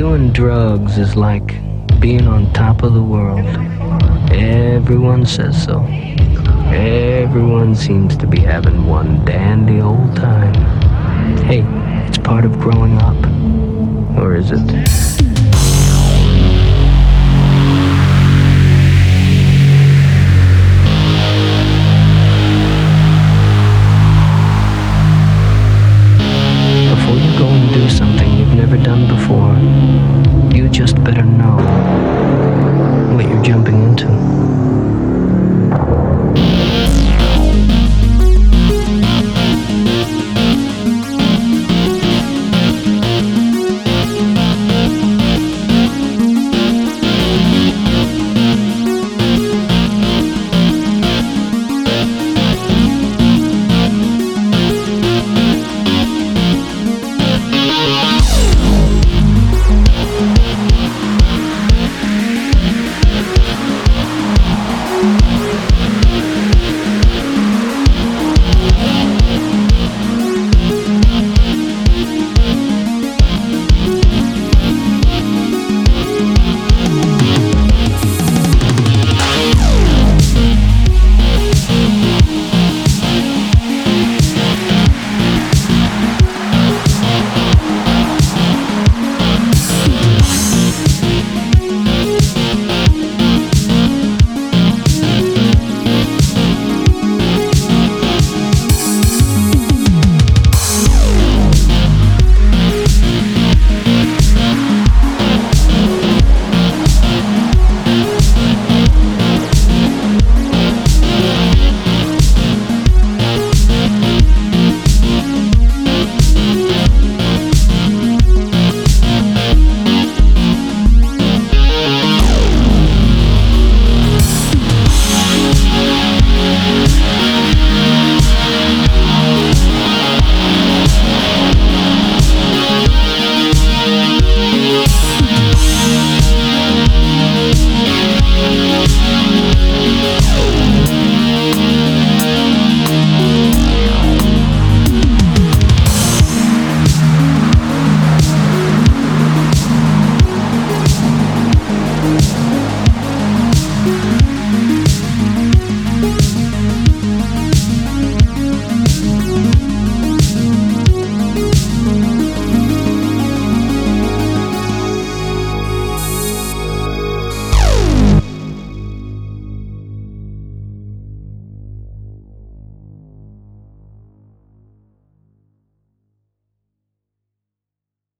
Doing drugs is like being on top of the world. Everyone says so. Everyone seems to be having one dandy old time. Hey, it's part of growing up. Or is it? never done before. You just better know what you're jumping into.